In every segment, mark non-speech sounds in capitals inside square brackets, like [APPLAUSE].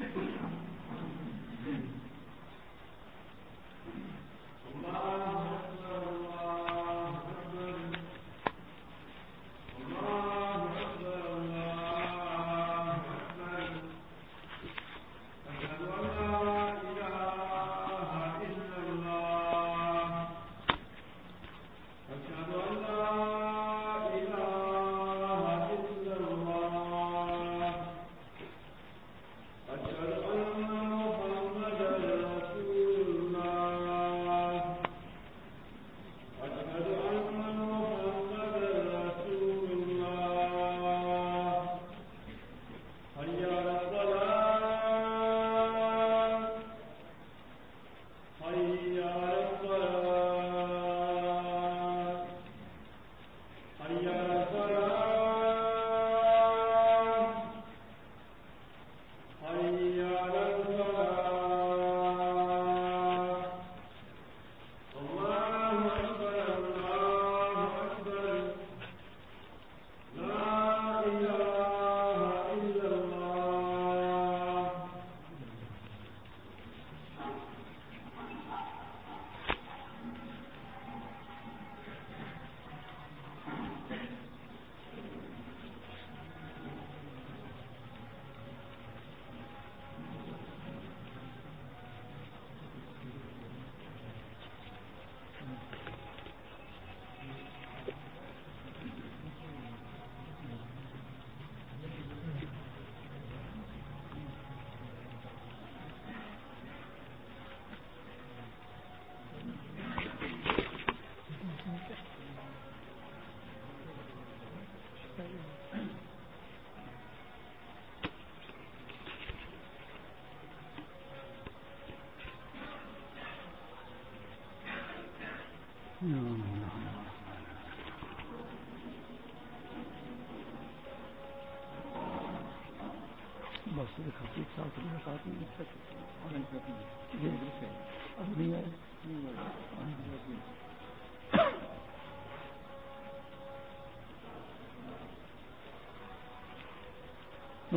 ہوں [LAUGHS]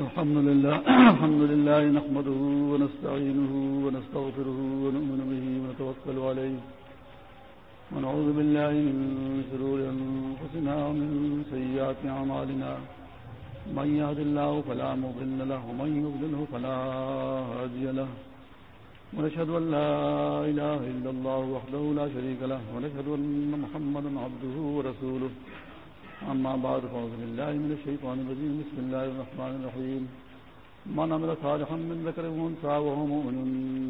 الحمد لله الحمد لله نحمده ونستعينه ونستغفره ونؤمن به ونتوكل عليه. ونعوذ بالله من شرور أنفسنا ومن سيئات أعمالنا. من يهد الله فلا مضل له ومن يضلله فلا هادي له. ونشهد أن لا إله إلا الله وحده لا شريك له، ونشهد أن محمدا عبده ورسوله. أما بعد، فأعوذ بالله من الشيطان الرجيم، بسم الله الرحمن الرحيم. من عمل صالحا من ذكر وانثى وهو مؤمن،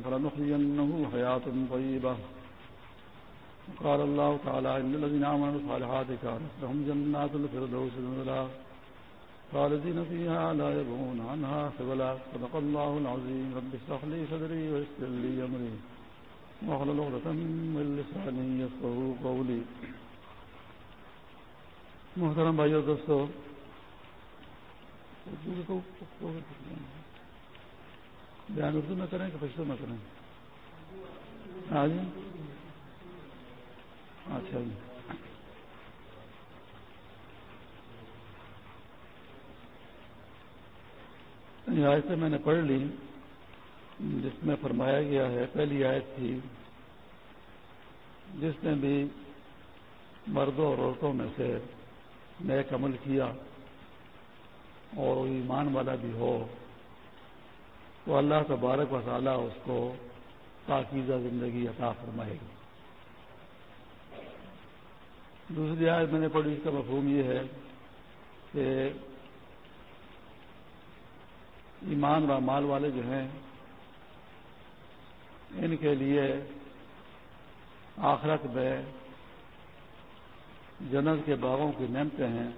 فلنحيينه حياة طيبة. قال الله تعالى إن الذين عملوا الصالحات كانت لهم جنات الفردوس نزلا خالدين فيها لا يبغون عنها حولا. صدق الله العظيم. رب اشرح لي صدري ويسر لي أمري. واحلل عقدة من لساني يفقهوا قولي. محترم بھائی اور دوستو بیان اردو میں کریں کہ پشتو میں کریں؟ ہاں جی اچھا جی یہ آیت میں نے پڑھ لی، جس میں فرمایا گیا ہے، پہلی آیت تھی، جس نے بھی مردوں اور عورتوں میں سے نیک عمل کیا اور ایمان والا بھی ہو، تو اللہ تبارک و تعالیٰ اس کو پاکیزہ زندگی عطا فرمائے گی دوسری آیت میں نے پڑھی، اس کا مفہوم یہ ہے کہ ایمان و مال والے جو ہیں، ان کے لیے آخرت میں جنت کے باغوں کی نعمتیں ہیں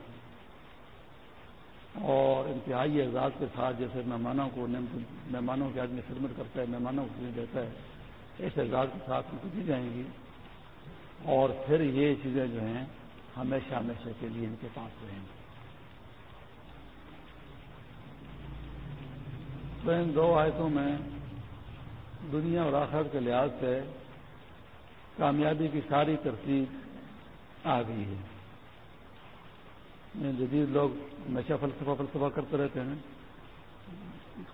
اور انتہائی اعزاز کے ساتھ جیسے مہمانوں کو مہمانوں کے آدمی خدمت کرتا ہے، مہمانوں کو دیتا ہے، اس اعزاز کے ساتھ ان کو دی جائیں گی۔ اور پھر یہ چیزیں جو ہیں، ہمیشہ ہمیشہ کے لیے ان کے پاس رہیں گی۔ تو ان دو آیتوں میں دنیا اور آخرت کے لحاظ سے کامیابی کی ساری ترتیب آ گئی ہے۔ یعنی جدید لوگ ہمیشہ فلسفہ فلسفہ کرتے رہتے ہیں۔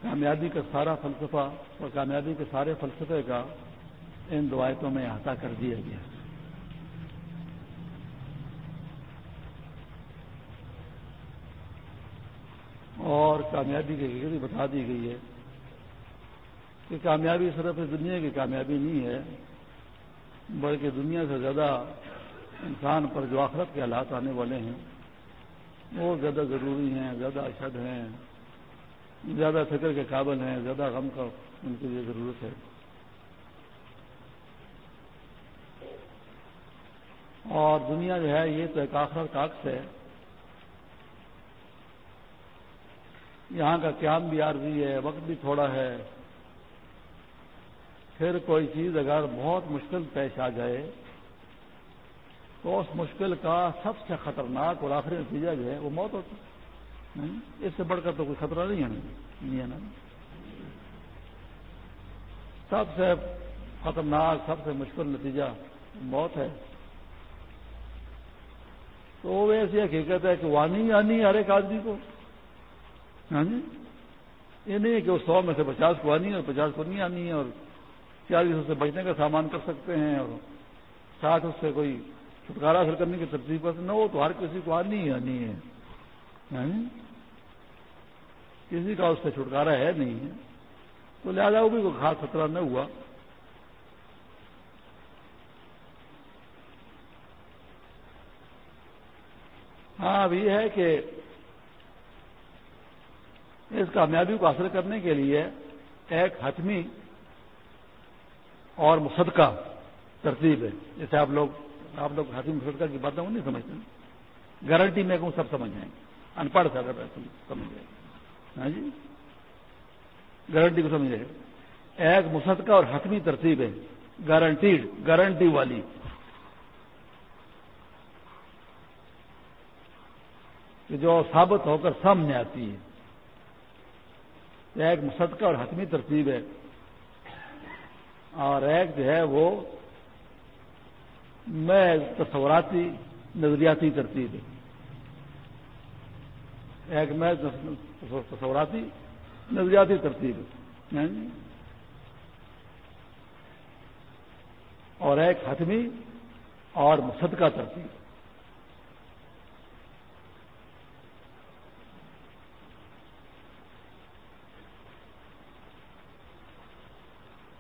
کامیابی کا سارا فلسفہ اور کامیابی کے سارے فلسفے کا ان روایتوں میں احاطہ کر دیا گیا۔ اور کامیابی کی بتا دی گئی ہے کہ کامیابی صرف دنیا کی کامیابی نہیں ہے، بلکہ دنیا سے زیادہ انسان پر جو آخرت کے حالات آنے والے ہیں، وہ زیادہ ضروری ہیں، زیادہ اشد ہیں، زیادہ فکر کے قابل ہیں، زیادہ غم کا ان کے لیے ضرورت ہے۔ اور دنیا جو ہے، یہ تو ایک آخر کاکس ہے۔ یہاں کا قیام بھی عارضی ہے، وقت بھی تھوڑا ہے۔ پھر کوئی چیز اگر بہت مشکل پیش آ جائے، تو اس مشکل کا سب سے خطرناک اور آخری نتیجہ جو ہے وہ موت ہوتی ہے۔ اس سے بڑھ کر تو کوئی خطرہ نہیں ہے نا؟ سب سے خطرناک، سب سے مشکل نتیجہ موت ہے۔ تو وہ ایسی حقیقت ہے کہ وانی آنی ہر ایک آدمی کو ہاں جی؟ یہ نہیں ہے کہ وہ سو میں سے پچاس کو آنی ہے اور پچاس کو نہیں آنی ہے اور چالیس اس سے بچنے کا سامان کر سکتے ہیں اور ساتھ اس سے کوئی چھٹکارا حاصل کرنے کی ترتیب کر نہ وہ تو ہر کسی کو آنی ہی آنی ہے۔ ہاں جی؟ کسی کا اس سے چھٹکارا ہے نہیں ہے۔ تو لہٰذا وہ بھی کوئی خاص خطرہ نہ ہوا۔ ہاں اب یہ ہے کہ اس کامیابی کو حاصل کرنے کے لیے ایک حتمی اور مصدقہ ترتیب ہے۔ جیسے آپ لوگ آپ لوگ حتمی مصدقہ کی باتیں وہ نہیں سمجھتے گارنٹی میں کہوں سب سمجھ جائیں گے۔ ان پڑھ سکتا سمجھ جائے۔ ہاں جی؟ گارنٹی کو سمجھے۔ ایک مسدقہ اور حتمی ترتیب ہے۔ گارنٹیڈ گارنٹی والی۔ کہ جو ثابت ہو کر سامنے آتی ہے۔ ایک مصدقہ اور حتمی ترتیب ہے۔ اور ایک جو ہے وہ میں تصوراتی نظریاتی ترتیب ہے۔ ایک میں تصوراتی نظریاتی ترتیب ہے۔ ہاں جی۔ اور ایک حتمی اور مصدقہ ترتیب۔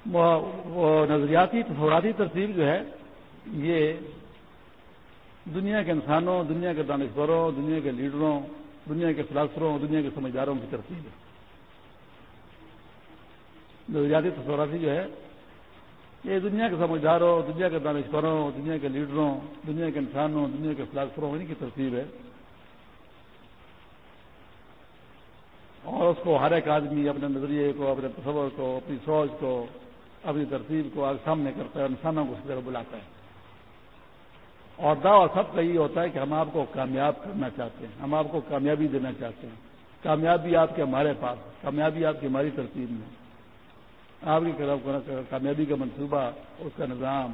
وہ نظریاتی تصوراتی ترتیب جو ہے یہ دنیا کے انسانوں دنیا کے دانشوروں دنیا کے لیڈروں دنیا کے فلاسفروں دنیا کے سمجھداروں کی ترتیب ہے نظریاتی تصوراتی جو ہے یہ دنیا کے سمجھداروں دنیا کے دانشوروں دنیا کے لیڈروں دنیا کے انسانوں دنیا کے فلاسفروں انہیں کی ترتیب ہے اور اس کو ہر ایک آدمی اپنے نظریے کو اپنے تصور کو اپنی سوچ کو اپنی ترتیب کو آگ سامنے کرتا ہے انسانوں کو اس طرح بلاتا ہے۔ اور دعوی سب کا یہ ہوتا ہے کہ ہم آپ کو کامیاب کرنا چاہتے ہیں، ہم آپ کو کامیابی دینا چاہتے ہیں۔ کامیابی آپ کے ہمارے پاس، کامیابی آپ کی ہماری ترتیب میں۔ آپ کی کامیابی کا منصوبہ، اس کا نظام،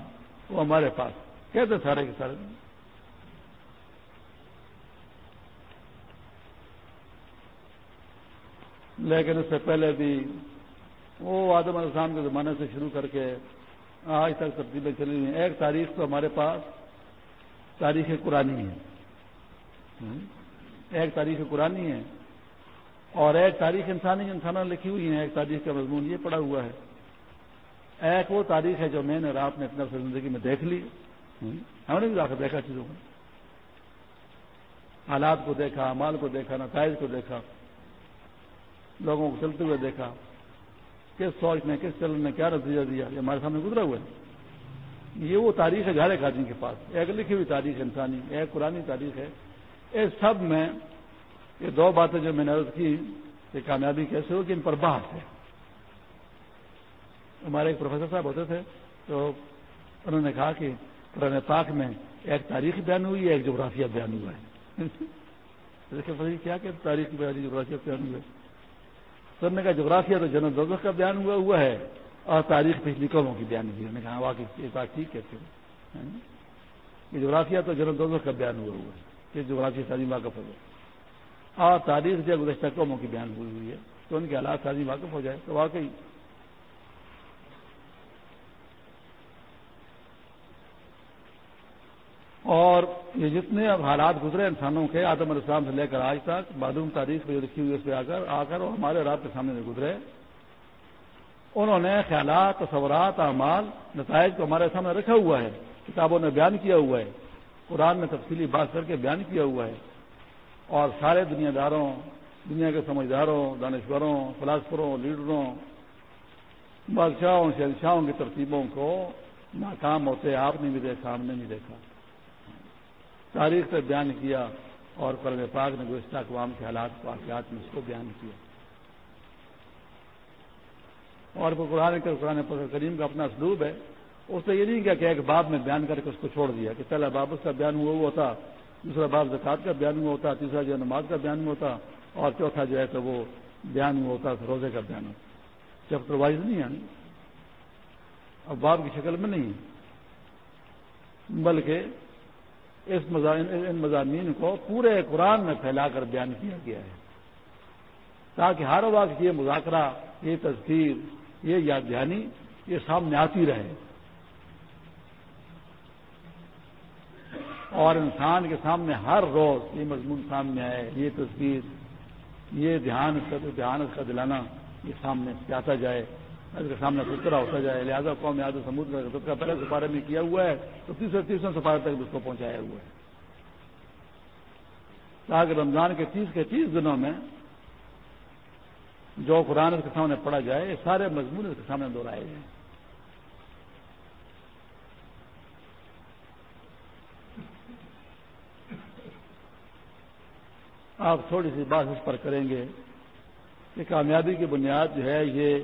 وہ ہمارے پاس۔ کہتے سارے کے سارے۔ لیکن اس سے پہلے بھی وہ آدم السلام کے زمانے سے شروع کر کے آج تک تبدیلیں چلی ہیں۔ ایک تاریخ تو ہمارے پاس تاریخ قرآن ہے۔ ایک تاریخ قرآن ہے۔ اور ایک تاریخ انسانی انسانوں نے لکھی ہوئی ہے ایک تاریخ کا مضمون یہ پڑا ہوا ہے۔ ایک وہ تاریخ ہے جو میں نے رات نے اپنے زندگی میں دیکھ لی۔ ہم؟ نے بھی کر دیکھا چیزوں کو۔ حالات کو دیکھا مال کو دیکھا، نتائج کو دیکھا، لوگوں کو چلتے ہوئے دیکھا۔ کس سوچ نے کس چلن نے کیا نتیجہ دیا؟ یہ ہمارے سامنے گزرا ہوا ہے۔ یہ وہ تاریخ ہے ہر ایک آدمی کے پاس۔ ایک لکھی ہوئی تاریخ انسانی، ایک پرانی تاریخ ہے۔ اس سب میں یہ دو باتیں جو میں نے عرض کی کہ کامیابی کیسے ہوگی؟ ان پر بحث ہے۔ ہمارے ایک پروفیسر صاحب ہوتے تھے، تو انہوں نے کہا کہ قرآن پاک میں ایک تاریخ بیان ہوئی ہے ایک جغرافیہ بیان ہوا ہے۔ [LAUGHS] کیا کہ تاریخ بیان جغرافیہ بیان ہوا ہے سر نے کہا جغرافیہ تو جنرل دوزخ کا بیان ہوا ہوا ہے اور تاریخ پچھلی قوموں کی بیان ہوئی نے کہا واقعی یہ بات ٹھیک کہتے ہیں ہاں جی؟ یہ جغرافیہ تو جنرل دوزخ کا بیان ہوا ہوا ہے۔ کہ جغرافیہ تعلیم واقف ہو اور تاریخ جو گزشتہ قوموں کی بیان ہوئی ہوئی ہے تو ان کے حالات سازی واقف ہو جائے تو واقعی اور یہ جتنے اب حالات گزرے انسانوں کے، آدم علیہ السلام سے لے کر آج تک معلوم تاریخ پہ جو لکھی ہوئی اس پہ آ کر آ کر اور ہمارے رات کے سامنے گزرے، انہوں نے خیالات، تصورات، اعمال، نتائج کو ہمارے سامنے رکھا ہوا ہے، کتابوں نے بیان کیا ہوا ہے، قرآن میں تفصیلی بات کر کے بیان کیا ہوا ہے، اور سارے دنیا داروں، دنیا کے سمجھداروں، دانشوروں، فلاسفروں، لیڈروں، بادشاہوں، شہنشاہوں کی ترتیبوں کو ناکام ہوتے آپ نے بھی دیکھا ہم نے بھی دیکھا۔ تاریخ سے بیان کیا اور قرآن پاک نے گزشتہ اقوام کے حالات واقعات میں اس کو بیان کیا۔ اور قرآن کے قرآن کریم کا اپنا اسلوب ہے۔ اس نے یہ نہیں کیا کہ ایک باب میں بیان کر کے اس کو چھوڑ دیا کہ پہلا باب اس کا بیان ہوا ہوا ہوتا دوسرا باب زکات کا بیان ہوا ہوتا تیسرا جو نماز کا بیان ہوا ہوتا اور چوتھا جو ہے تو وہ بیان ہوا ہوتا روزے کا بیان ہوتا چیپٹر وائز نہیں ہے اب باب کی شکل میں نہیں بلکہ اس ان مضامین کو پورے قرآن میں پھیلا کر بیان کیا گیا ہے۔ تاکہ ہر وقت یہ مذاکرہ، یہ تصویر یہ یاد دہانی یہ سامنے آتی رہے۔ اور انسان کے سامنے ہر روز یہ مضمون سامنے آئے، یہ تصویر یہ دھیان دھیان اس کا دلانا یہ سامنے آتا جائے۔ اس کے سامنے ستھرا ہوتا جائے، لہٰذا قوم یاد سمودر کا سترہ پہلے سپارے میں کیا ہوا ہے، تو تیسرے تیسرے سپارے تک اس کو پہنچایا ہوا ہے۔ تاکہ رمضان کے تیس کے تیس دنوں میں جو قرآن اس کے سامنے پڑھا جائے، یہ سارے مضمون اس کے سامنے دہرائے جائیں۔ آپ تھوڑی سی بات اس پر کریں گے کہ کامیابی کی بنیاد جو ہے، یہ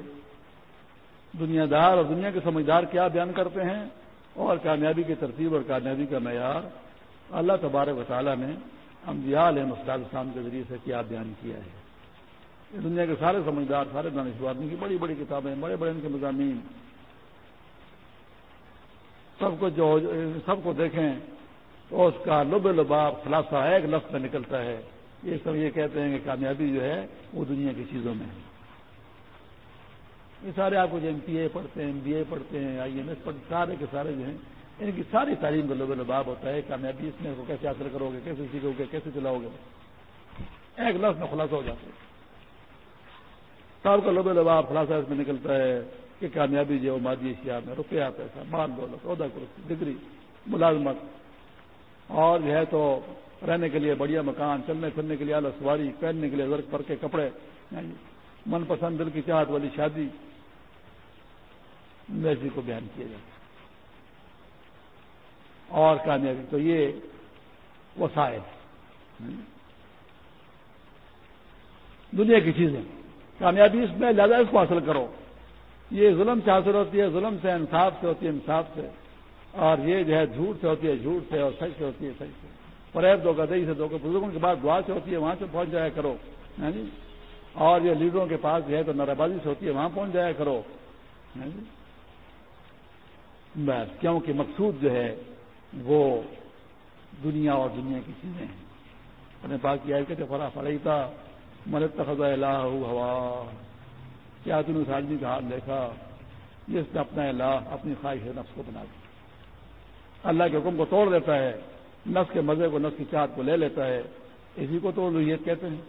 دنیا دار اور دنیا کے سمجھدار کیا بیان کرتے ہیں اور کامیابی کی ترتیب اور کامیابی کا معیار اللہ تبارک و تعالیٰ نے انبیاء علیہ مسلاد السلام کے ذریعے سے کیا بیان کیا ہے۔ دنیا کے سارے سمجھدار، سارے دانشوادی کی بڑی بڑی کتابیں، بڑے بڑے ان کے مضامین۔ سب کو جو سب کو دیکھیں تو اس کا لب لباب خلاصہ ایک لفظ میں نکلتا ہے۔ یہ سب یہ کہتے ہیں کہ کامیابی جو ہے وہ دنیا کی چیزوں میں ہے۔ یہ سارے آپ کو جو ایم پی اے پڑھتے ہیں، ایم بی اے پڑھتے ہیں، آئی ایم ایس پڑھتے سارے کے سارے جو ہیں، ان کی ساری تعلیم کا لوگ لباب ہوتا ہے کامیابی اس میں کو کیسے حاصل کرو گے، کیسے سیکھو گے، کیسے چلاؤ گے۔ ایک لفظ میں خلاصہ ہو جاتا ہے۔ سب کا لب لباب خلاصہ اس میں نکلتا ہے کہ کامیابی جو مادی اشیاء میں روپیہ پیسہ مال دولت، عہدہ، کرسی، ڈگری، ملازمت۔ اور جو ہے تو رہنے کے لیے بڑھیا مکان، چلنے پھرنے کے لیے اعلی سواری، پہننے کے لیے ورک پر کے کپڑے یعنی من پسند دل کی چاہت والی شادی۔ ویسی کو بیان کیا جاتا اور کامیابی، تو یہ وسائل دنیا کی چیزیں۔ کامیابی اس میں زیادہ اس کو حاصل کرو۔ یہ ظلم سے حاصل ہوتی ہے، ظلم سے انصاف سے ہوتی ہے، انصاف سے۔ اور یہ جو ہے جھوٹ سے ہوتی ہے، جھوٹ سے اور سچ سے ہوتی ہے، سچ سے۔ فریب دو گدئی سے دو کے بزرگوں کے بعد دعا سے ہوتی ہے، وہاں سے پہنچ جایا کرو۔ ہاں جی؟ اور یہ لیڈروں کے پاس جو ہے تو نرابازی سے ہوتی ہے، وہاں پہنچ جایا کرو۔ ہاں جی؟ بس، کیونکہ مقصود جو ہے وہ دنیا اور دنیا کی چیزیں ہیں۔ اپنے پاک کی آئے کہ فرا فرائی تھا ملک تخذہ اللہ ہوا کیا تم اس آدمی کا ہاتھ دیکھا؟ جس نے اپنا اللہ اپنی خواہش نفس کو بنا دیا اللہ کے حکم کو توڑ دیتا ہے نس کے مزے کو نس کی چاہت کو لے لیتا ہے۔ اسی کو تو لوہیت کہتے ہیں۔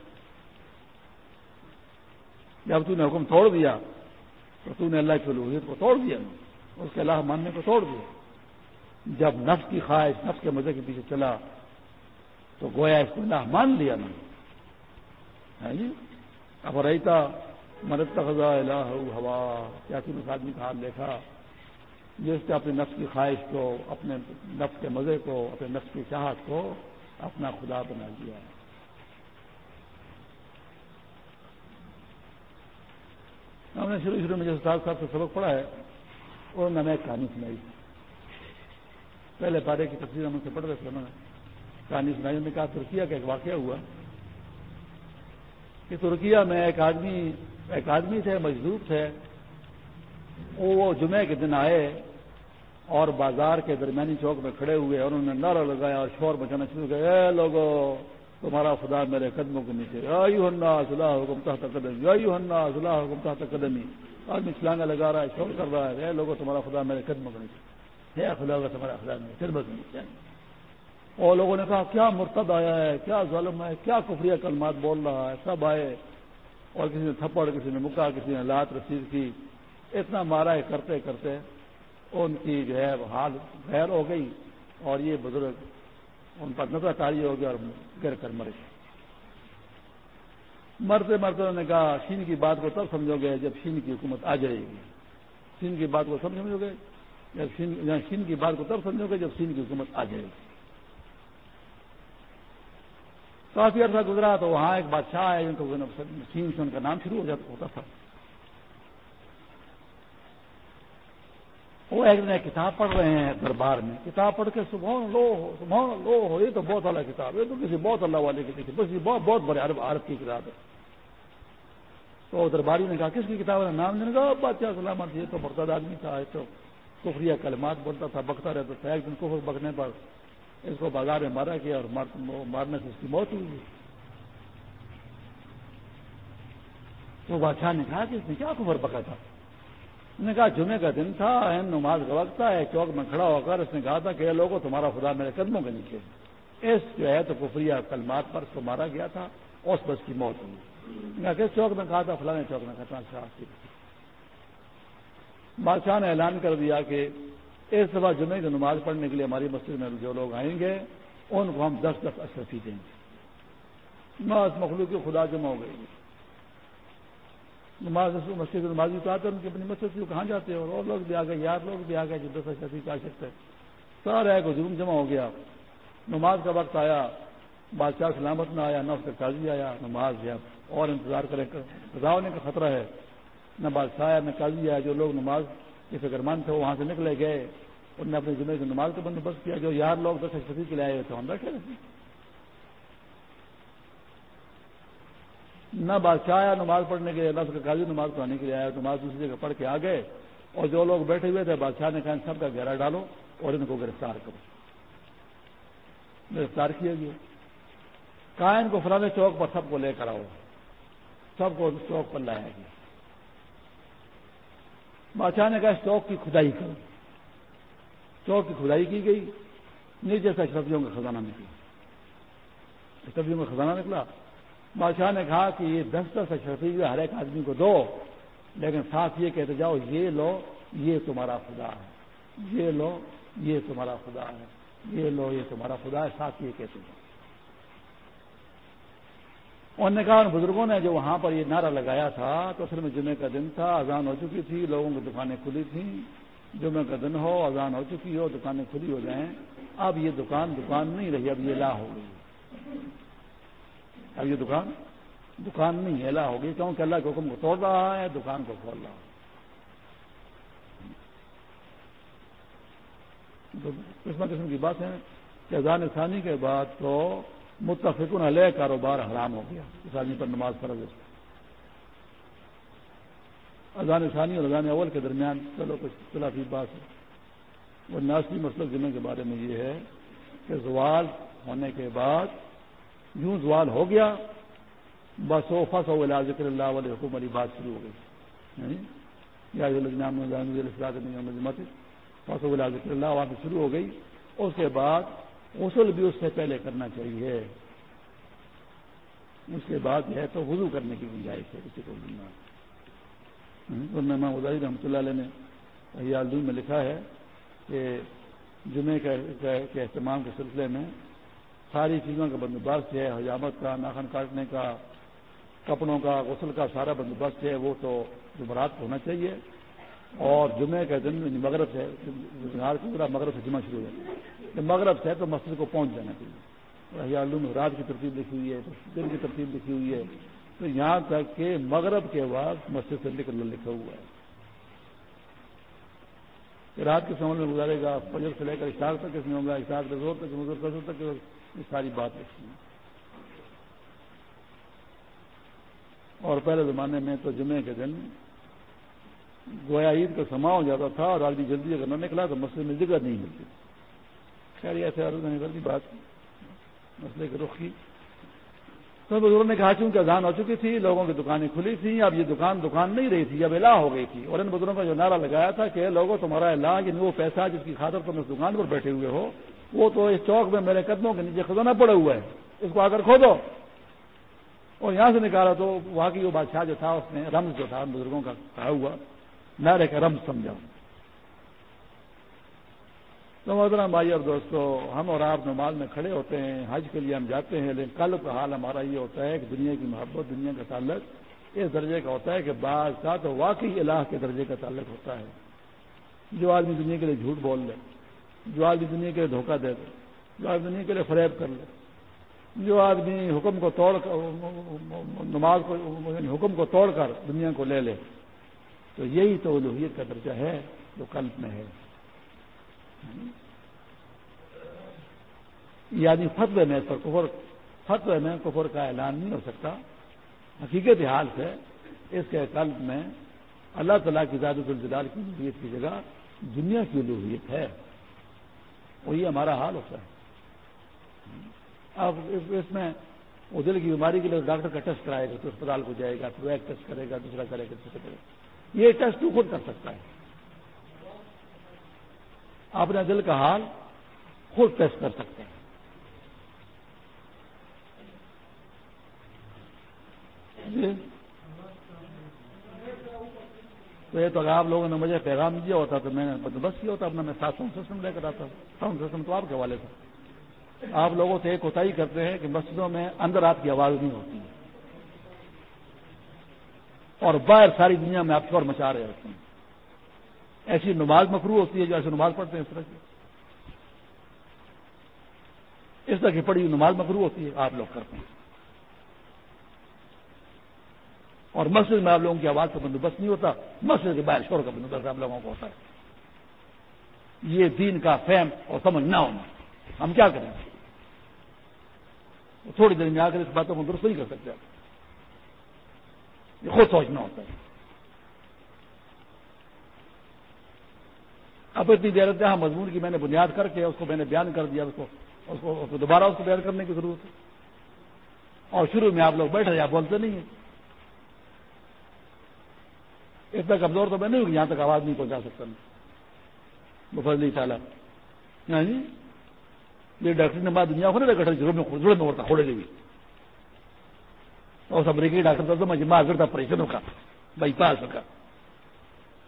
جب تو نے حکم توڑ دیا، تو تو نے اللہ کی لوہیت کو توڑ دیا۔ اس کے اللہ ماننے کو توڑ دیا۔ جب نفس کی خواہش نفس کے مزے کے پیچھے چلا، تو گویا اس کو اللہ مان لیا نا جی؟ اب رہتا مرد تخذا اللہ ہوا، کیا تم اس آدمی کا حال دیکھا؟ جس نے اپنے نفس کی خواہش کو، اپنے نفس کے مزے کو، اپنے نفس کی چاہت کو اپنا خدا بنا دیا۔ ہم نے شروع شروع میں جس استاد صاحب سے سبق پڑھا ہے انہوں نے ہمیں ایک کہانی سنائی پہلے پارے کی تصویر ہم ان سے پڑھ رہے تھے انہوں نے کہانی سنائی انہوں نے کہا ترکیہ کا ایک واقعہ ہوا کہ ترکیہ میں ایک آدمی ایک آدمی تھے مزدور تھے وہ جمعے کے دن آئے اور بازار کے درمیانی چوک میں کھڑے ہوئے اور انہوں نے نعرہ لگایا اور شور بچانا شروع کیا، اے لوگو، تمہارا خدا میرے قدموں کے نیچے آئی ہننا صلاح حکم تحت قدمی آئی ہننا صلاح حکم تحت قدمی۔ آدمی چھلانگا لگا رہا ہے، شور کر رہا ہے لوگوں تمہارا خدا میرے قدموں کے نیچے ہے خدا ہوگا تمہارا خدا میرے قدموں کے نیچے اور لوگوں نے کہا، کیا مرتد آیا ہے، کیا ظلم ہے، کیا کفریہ کلمات بول رہا ہے، سب آئے۔ اور کسی نے تھپڑ، کسی نے مکا، کسی نے لات رسید کی۔ اتنا مارا ہے، کرتے کرتے ان کی جو ہے حال غیر ہو گئی۔ اور یہ بزرگ ان پر نظر تاری ہو گیا اور گر کر مر گئے مرتے مرتے انہوں نے کہا چین کی بات کو تب سمجھو گے جب چین کی حکومت آ جائے گی۔ چین کی بات کو تب سمجھو گے۔ جب چین یعنی کی بات کو تب سمجھو گے جب چین کی حکومت آ جائے گی۔ کافی عرصہ گزرا تو وہاں ایک بادشاہ ہے جن کو چین سے ان کا نام شروع ہو جاتا ہوتا تھا۔ وہ ایک دن کتاب پڑھ رہے ہیں دربار میں۔ کتاب پڑھ کے سبحان لو ہو سبحان لو ہو یہ تو بہت اللہ کتاب یہ تو کسی بہت اللہ والے کی لکھی بس یہ بہت بہت بڑے عرب عرب کی کتاب ہے۔ تو درباری نے کہا، کس کی کتاب ہے؟ نام نے کہا بادشاہ سلامت یہ تو مرتد آدمی تھا تو کفریہ کلمات بولتا تھا، بکتا رہتا تھا، ایک دن کفر بکنے پر اس کو بازار میں مارا کیا اور مارنے سے اس کی موت ہوئی۔ تو بادشاہ نے کہا کہ اس نے کیا کفر بکا تھا؟ اس نے کہا جمعے کا دن تھا، اہم نماز کا وقت تھا چوک میں کھڑا ہو کر اس نے کہا تھا کہ لوگوں، تمہارا خدا میرے قدموں کے نیچے اس جو ہے تو کفریہ کلمات پر اس کو مارا گیا تھا، اس بس کی موت ہوئی۔ کس چوک میں کہا تھا، فلاں چوک میں کہا تھا اچھا، بادشاہ نے اعلان کر دیا کہ اس دفعہ جمعے کی نماز پڑھنے کے لیے ہماری مسجد میں جو لوگ آئیں گے، ان کو ہم دس دس اشرفی دیں گے۔ نماز مخلوق کی خدا جمع ہو گئی۔ نماز مسجد نمازی تو آتے ہیں، ان کی اپنی مسجد سے کہاں جاتے ہیں؟ اور لوگ بھی آ گئے، یار لوگ بھی آ گئے جو دس اشرفی کیا سکتے سارا ہے جرم جمع ہو گیا۔ نماز کا وقت آیا، بادشاہ سلامت نہ آیا، نہ اس کا قاضی آیا، نماز یا اور انتظار کریں رضا ہونے کا خطرہ ہے۔ نہ بادشاہ آیا نہ قاضی آیا جو لوگ نماز کے فکر مند تھے وہاں سے نکلے گئے۔ انہوں نے اپنے ذمہ کی نماز کا بندوبست کیا۔ جو یار لوگ دس اشرفی کے لیے آئے ہوئے تھے، ہم بیٹھے نہ بادشاہ آیا نماز پڑھنے کے لیے، نہ اس کا قاضی نماز پڑھنے کے لیے آیا، نماز دوسری جگہ پڑھ کے آ گئے۔ اور جو لوگ بیٹھے ہوئے تھے، بادشاہ نے کہا، سب کا گہرا ڈالو اور ان کو گرفتار کرو۔ گرفتار کیا گیا؟ کہا ان کو فلانے چوک پر سب کو لے کر آؤ۔ سب کو چوک پر لایا گیا۔ بادشاہ نے کہا اس چوک کی کھدائی کرو۔ چوک کی کھدائی کی گئی۔ نیچے سے اشرفیوں کا خزانہ نکلا۔ اشرفیوں کا خزانہ نکلا۔ بادشاہ نے کہا کہ یہ دس دس اشرفی ہر ایک آدمی کو دو۔ لیکن ساتھ یہ کہتے جاؤ، یہ لو، یہ تمہارا خدا ہے۔ یہ لو، یہ تمہارا خدا ہے۔ یہ لو، یہ تمہارا خدا ہے۔ ساتھ یہ کہتے جاؤ۔ انہوں نے کہا ان بزرگوں نے جو وہاں پر یہ نعرہ لگایا تھا تو اصل میں جمعے کا دن تھا، اذان ہو چکی تھی، لوگوں کی دکانیں کھلی تھیں۔ جمعے کا دن ہو، اذان ہو چکی ہو، دکانیں کھلی ہو جائیں۔ اب یہ دکان دکان نہیں رہی، اب یہ لا ہو گئی۔ اب یہ دکان دکان نہیں ہے، لا ہو گئی۔ کیونکہ اللہ کے حکم کو توڑ رہا ہے، دکان کو کھول رہا ہے۔ قسم قسم کی بات ہے کہ اذان ثانی کے بعد تو متفق علیہ کاروبار حرام ہو گیا۔ اس آدمی پر نماز فرض ہے۔ اذان ثانی اور اذان اول کے درمیان چلو کچھ خلافی بات ہے۔ وہ ناسری مسلک ضلع کے بارے میں یہ ہے کہ زوال ہونے کے بعد یوں زوال ہو گیا، بس و فس و ذکر اللہ علیہ حکم علی بات شروع ہو گئی۔ یعنی یا فس و ذکر اللہ، وہاں پہ شروع ہو گئی۔ اس کے بعد غسل بھی اس سے پہلے کرنا چاہیے۔ اس کے بعد ہے تو وضو کرنے کی گنجائش ہے کسی کو ورنہ اداری رحمۃ اللہ علیہ نے حیالدین میں لکھا ہے کہ جمعے کے اہتمام کے سلسلے میں ساری چیزوں کا بندوبست ہے، حجامت کا، ناخن کاٹنے کا، کپڑوں کا، غسل کا سارا بندوبست ہے وہ تو جمعرات کو ہونا چاہیے۔ اور جمعے کا دن یعنی مغرب سے مغرب سے جمعہ شروع ہے۔ مغرب سے تو مسجد کو پہنچ جانا چاہیے۔ رات کی ترتیب لکھی ہوئی ہے دن کی ترتیب لکھی ہوئی ہے۔ تو یہاں تک کہ مغرب کے بعد مسجد سے نکلنا لکھا ہوا ہے۔ رات کے سمجھ میں گزارے گا، فجر سے لے کر اشار تک اس میں ہوگا اشار کے زور تک مزر تک، یہ ساری بات لکھی ہے اور پہلے زمانے میں تو جمعے کے دن گویا عید کا سما ہو جاتا تھا اور آدمی جلدی اگر نہ نکلا تو مسجد میں جگہ نہیں ملتی۔ خیر ایسے عرض نہیں کرتی بات مسئلے کے رخ کی۔ تو بزرگوں نے کہا، چونکہ اذان ہو چکی تھی، لوگوں کی دکانیں کھلی تھیں، اب یہ دکان دکان نہیں رہی تھی، اب الہ ہو گئی تھی۔ اور ان بزرگوں کا جو نعرہ لگایا تھا کہ، لوگوں، تمہارا الہ یعنی وہ پیسہ جس کی خاطر تم اس دکان پر بیٹھے ہوئے ہو، وہ تو اس چوک میں میرے قدموں کے نیچے خزانہ پڑا ہوا ہے، اس کو آ کر کھو دو اور یہاں سے نکالا تو وہاں کی وہ بادشاہ جو تھا، اس نے رمز جو تھا بزرگوں کا کہا ہوا۔ نعرے کا رمز سمجھا تو محترم بھائی اور دوستو، ہم اور آپ نماز میں کھڑے ہوتے ہیں، حج کے لیے ہم جاتے ہیں، لیکن کل کا حال ہمارا یہ ہوتا ہے کہ دنیا کی محبت، دنیا کا تعلق اس درجے کا ہوتا ہے کہ بعض کا تو واقعی الہ کے درجے کا تعلق ہوتا ہے۔ جو آدمی دنیا کے لیے جھوٹ بول لے، جو آدمی دنیا کے لیے دھوکہ دے دے، جو آدمی دنیا کے لیے فریب کر لے، جو آدمی حکم کو توڑ کر، نماز کو یعنی حکم کو توڑ کر دنیا کو لے لے تو یہی تو الوحیت کا درجہ ہے جو قلب میں ہے۔ یعنی فتو میں پر کفر فتو میں کفر کا اعلان نہیں ہو سکتا۔ حقیقت حال سے اس کے قلب میں اللہ تعالیٰ کی زیادت الجلال کی الوحیت کی جگہ دنیا کی الوحیت ہے۔ وہی ہمارا حال ہوتا ہے۔ اب اس میں وہ دل کی بیماری کے لیے ڈاکٹر کا ٹیسٹ کرائے گا تو اسپتال کو جائے گا پھر ایک ٹیسٹ کرے گا، دوسرا کرے گا دوسرا کرے گا۔ یہ ٹیسٹ تو خود کر سکتا ہے۔ اپنے دل کا حال خود ٹیسٹ کر سکتے ہیں۔ جی؟ تو یہ تو اگر آپ لوگوں نے مجھے پیغام دیا ہوتا تو میں نے بندوبست کیا ہوتا اپنا میں سات ساؤنڈ سسٹم لے کر آتا ساؤنڈ سسٹم تو آپ کے حوالے تھا آپ لوگوں سے ایک کوتاہی کرتے ہیں کہ مسجدوں میں اندر آپ کی آواز نہیں ہوتی۔ ہے اور باہر ساری دنیا میں آپ شور مچا رہے ہوتے ہیں۔ ایسی نماز مکرو ہوتی ہے جو ایسے نماز پڑھتے ہیں اس طرح کی۔ اس طرح کی پڑھی نماز مکرو ہوتی ہے، آپ لوگ کرتے ہیں۔ اور مسجد میں آپ لوگوں کی آواز کا بندوبست نہیں ہوتا، مسجد کے باہر شور کا بندوبست آپ لوگوں کو ہوتا ہے۔ یہ دین کا فہم اور سمجھ نہ ہونا۔ ہم کیا کریں؟ تھوڑی دیر میں آ کر اس باتوں کو درست نہیں کر سکتے آپ۔ یہ خود سوچنا ہوتا ہے۔ اب اتنی دیر ہاں مضمون کی میں نے بنیاد کر کے اس کو میں نے بیان کر دیا، اس کو اس کو دوبارہ اس کو بیان کرنے کی ضرورت ہے۔ اور شروع میں آپ لوگ بیٹھے آپ بولتے نہیں ہیں۔ اتنا کمزور تو میں نہیں ہوں یہاں تک آواز نہیں پہنچا سکتا بفر نہیں چالا جی؟ یہ ڈاکٹر نے بات دنیا کو نہیں گٹر ضرور میں ضرورت میں ہوتا کھوڑے بھی اوس امریکایي ډاکټر ته زما چې ما زړه پرېشن کا بای پاس کا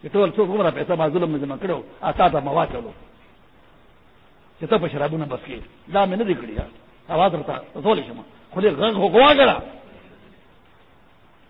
چې ټول څوک عمره پیسې ما ظلم نه جمع کړو اتا ته ما واچولو. چې ته په شرابونه بس کی دا میں نے دی کړی اواز درته ټول شمه. خو دې گا غوا کړه.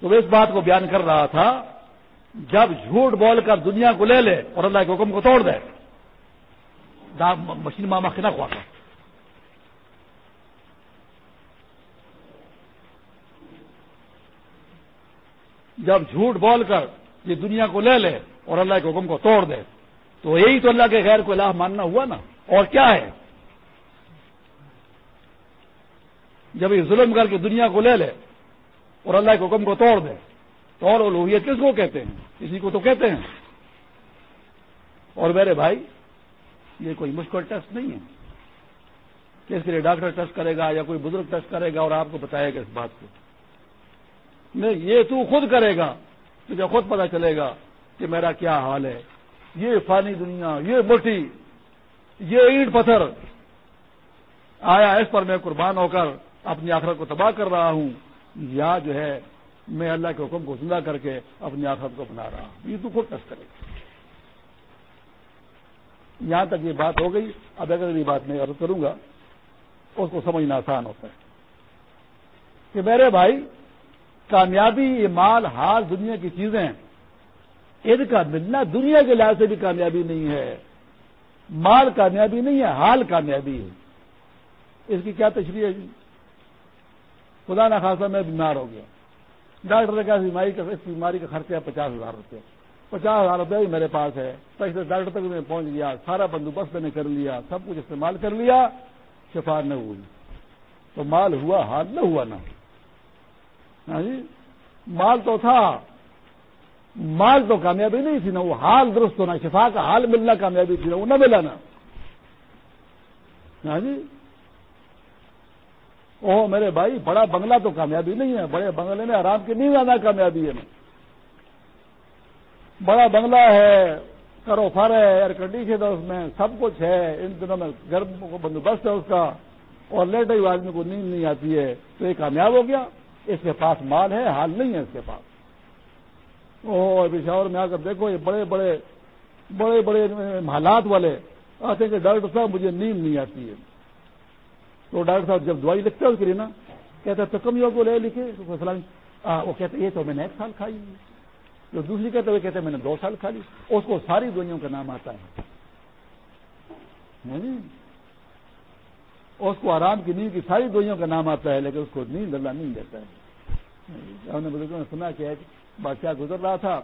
تو اس بات کو بیان کر رہا تھا، جب جھوٹ بول کر دنیا کو لے لے اور اللہ کے حکم کو توڑ دے مشین ماما کھنا خواہ جب جھوٹ بول کر یہ دنیا کو لے لے اور اللہ کے حکم کو توڑ دے، تو یہی تو اللہ کے غیر کو الہ ماننا ہوا نا؟ اور کیا ہے؟ جب یہ ظلم کر کے دنیا کو لے لے اور اللہ کے حکم کو توڑ دے، تو اور الوحیت کس کو کہتے ہیں؟ کسی کو تو کہتے ہیں۔ اور میرے بھائی یہ کوئی مشکل ٹیسٹ نہیں ہے کہ اس کے لیے ڈاکٹر ٹیسٹ کرے گا یا کوئی بزرگ ٹیسٹ کرے گا اور آپ کو بتائے گا اس بات کو۔ نہیں یہ تو خود کرے گا تجھے خود پتا چلے گا کہ میرا کیا حال ہے۔ یہ فانی دنیا، یہ مٹی، یہ اینٹ پتھر۔ آیا اس پر میں قربان ہو کر اپنی آخرت کو تباہ کر رہا ہوں۔ یا جو ہے، میں اللہ کے حکم کو زندہ کر کے اپنی آخرت کو بنا رہا ہوں۔ یہ تو خود ٹس کرے گا۔ یہاں تک یہ بات ہو گئی، اب اگر یہ بات میں عرض کروں گا، اس کو سمجھنا آسان ہوتا ہے کہ میرے بھائی، کامیابی، یہ مال حال دنیا کی چیزیں، ان کا ملنا دنیا کے لحاظ سے بھی کامیابی نہیں ہے۔ مال کامیابی نہیں ہے، حال کامیابی ہے۔ اس کی کیا تشریح ہے جی؟ خدا نہ خاصا میں بیمار ہو گیا۔ ڈاکٹر نے کہا بیماری کا اس بیماری کا خرچہ ہے پچاس ہزار روپے۔ پچاس ہزار روپے بھی میرے پاس ہے۔ پیسے ڈاکٹر تک میں پہنچ گیا، سارا بندوبست میں نے کر لیا، سب کچھ استعمال کر لیا، شفا نہ ہوئی۔ تو مال ہوا حال نہ ہوا نہ ہاں جی؟ مال تو تھا۔ مال تو کامیابی نہیں تھی نا، وہ حال درست ہونا، شفا کا حال ملنا کامیابی تھی نا، وہ نہ ملا نا۔ ہاں جی؟ او میرے بھائی، بڑا بنگلہ تو کامیابی نہیں ہے، بڑے بنگلے میں آرام کی نہیں زیادہ کامیابی ہے۔ نا بڑا بنگلہ ہے کرو فر ہے ایئر کنڈیشن ہے اس میں، سب کچھ ہے۔ ان دنوں میں گرم بندوبست ہے اس کا۔ اور لیٹ ہوئی آدمی کو نیند نہیں آتی ہے۔ تو یہ کامیاب ہو گیا۔ اس کے پاس مال ہے، حال نہیں ہے اس کے پاس۔ او پشاور میں آ کر دیکھو، یہ بڑے بڑے بڑے بڑے حالات والے آتے ہیں کہ ڈاکٹر صاحب مجھے نیند نہیں آتی ہے۔ تو ڈاکٹر صاحب جب دوائی لکھتے ہیں اس کے لیے نا، کہتے تو کم یوگ لے لکھے۔ وہ کہتے یہ تو میں نے ایک سال کھائی جو دوسری کہتے ہوئے کہتے ہیں، میں نے دو سال کھا لی۔ اس کو ساری دوائیوں کا نام آتا ہے۔ اس کو آرام کی نیند کی ساری دوائیوں کا نام آتا ہے، لیکن اس کو نیند اللہ نہیں دیتا ہے۔ ہم نے بزرگوں نے سنا کہ ایک بادشاہ گزر رہا تھا۔